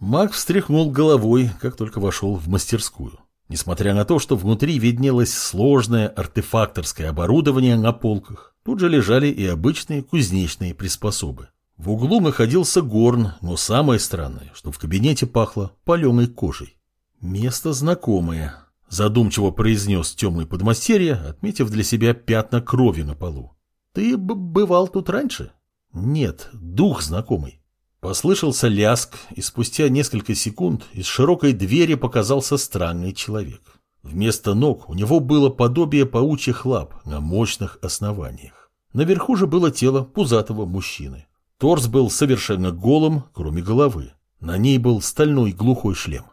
Маг встряхнул головой, как только вошел в мастерскую. Несмотря на то, что внутри виднелось сложное артефакторское оборудование на полках, тут же лежали и обычные кузнечные приспособы. В углу находился горн, но самое странное, что в кабинете пахло паленой кожей. Место знакомое, задумчиво произнес темный подмастерье, отметив для себя пятна крови на полу. Ты бывал тут раньше? Нет, дух знакомый. Послышался ляск, и спустя несколько секунд из широкой двери показался странный человек. Вместо ног у него было подобие паучьих лап на мощных основаниях. Наверху же было тело пузатого мужчины. Торс был совершенно голым, кроме головы. На ней был стальной глухой шлем.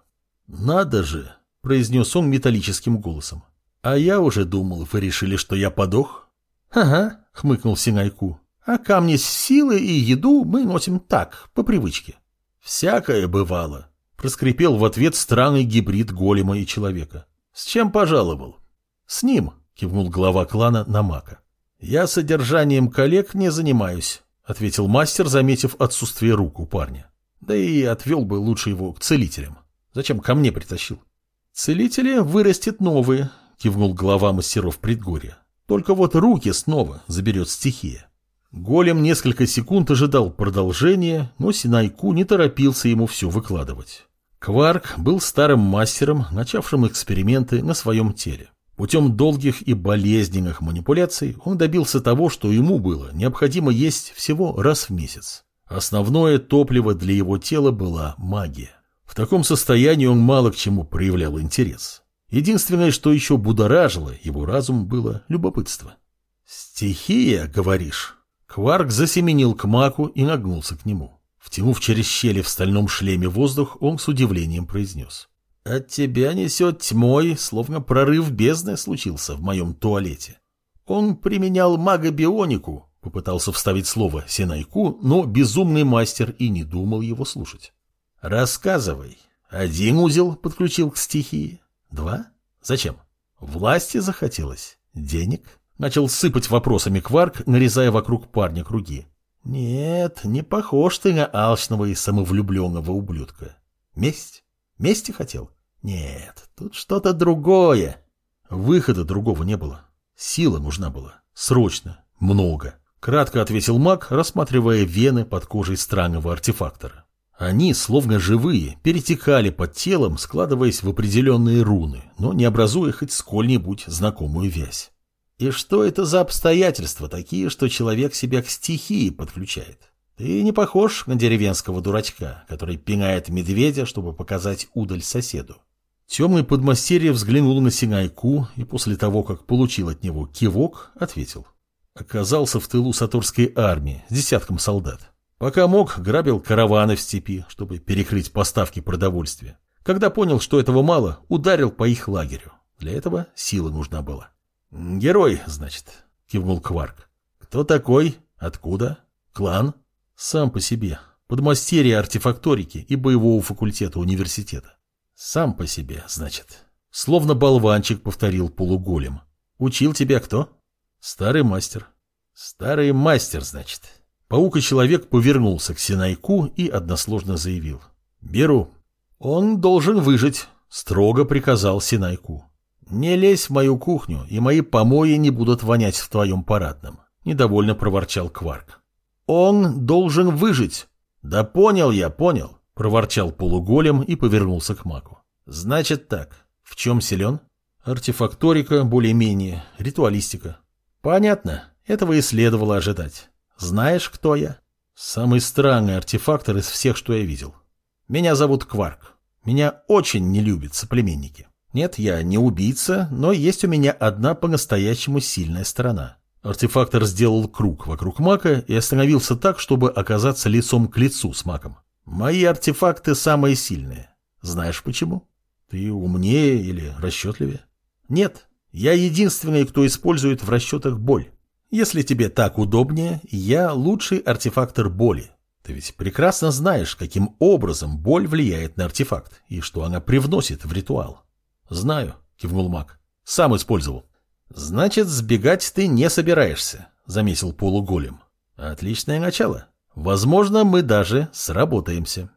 «Надо же!» – произнес он металлическим голосом. «А я уже думал, вы решили, что я подох?» «Ага», – хмыкнул Синайку. А камни с силы и еду мы носим так, по привычке. Всякое бывало. Проскрипел в ответ странный гибрид голема и человека. С чем пожаловал? С ним, кивнул глава клана на мака. Я содержанием коллег не занимаюсь, ответил мастер, заметив отсутствие рук у парня. Да и отвел бы лучше его к целителям. Зачем ко мне притащил? Целители вырастет новые, кивнул глава мастеров предгорья. Только вот руки снова заберет стихия. Голем несколько секунд ожидал продолжения, но Синайку не торопился ему все выкладывать. Кварк был старым мастером, начавшим эксперименты на своем теле. Путем долгих и болезненных манипуляций он добился того, что ему было необходимо есть всего раз в месяц. Основное топливо для его тела была магия. В таком состоянии он мало к чему проявлял интерес. Единственное, что еще будоражило его разум, было любопытство. «Стихия, говоришь?» Кварк засеменил к маку и нагнулся к нему. Втянув через щели в стальном шлеме воздух, он с удивлением произнес. «От тебя несет тьмой, словно прорыв бездны случился в моем туалете». Он применял мага-бионику, попытался вставить слово Синайку, но безумный мастер и не думал его слушать. «Рассказывай. Один узел подключил к стихии. Два? Зачем? Власти захотелось? Денег? Начал сыпать вопросами Кварк, нарезая вокруг парня круги. Нет, не похож ты на алчного и самовлюбленного ублюдка. Месть? Мести хотел? Нет, тут что-то другое. Выхода другого не было. Сила нужна была. Срочно. Много. Кратко ответил маг, рассматривая вены под кожей странного артефактора. Они, словно живые, перетекали под телом, складываясь в определенные руны, но не образуя хоть сколь-нибудь знакомую вязь. И что это за обстоятельства такие, что человек себя к стихии подключает? Ты не похож на деревенского дурачка, который пинает медведя, чтобы показать удаль соседу. Темный подмастерье взглянул на Синайку и после того, как получил от него кивок, ответил. Оказался в тылу Саторской армии с десятком солдат. Пока мог, грабил караваны в степи, чтобы перекрыть поставки продовольствия. Когда понял, что этого мало, ударил по их лагерю. Для этого сила нужна была. «Герой, значит», — кивнул Кварк. «Кто такой? Откуда? Клан?» «Сам по себе. Подмастерье артефакторики и боевого факультета университета». «Сам по себе, значит». Словно болванчик повторил полуголем. «Учил тебя кто?» «Старый мастер». «Старый мастер, значит». Паук и человек повернулся к Синайку и односложно заявил. «Беру». «Он должен выжить», — строго приказал Синайку. «Не лезь в мою кухню, и мои помои не будут вонять в твоем парадном», — недовольно проворчал Кварк. «Он должен выжить». «Да понял я, понял», — проворчал полуголем и повернулся к маку. «Значит так, в чем силен?» «Артефакторика, более-менее, ритуалистика». «Понятно, этого и следовало ожидать. Знаешь, кто я?» «Самый странный артефактор из всех, что я видел. Меня зовут Кварк. Меня очень не любят соплеменники». Нет, я не убийца, но есть у меня одна по-настоящему сильная сторона. Артефактор сделал круг вокруг мака и остановился так, чтобы оказаться лицом к лицу с маком. Мои артефакты самые сильные. Знаешь почему? Ты умнее или расчетливее? Нет, я единственный, кто использует в расчетах боль. Если тебе так удобнее, я лучший артефактор боли. Ты ведь прекрасно знаешь, каким образом боль влияет на артефакт и что она привносит в ритуал. «Знаю», — кивнул маг. «Сам использовал». «Значит, сбегать ты не собираешься», — заметил полуголем. «Отличное начало. Возможно, мы даже сработаемся».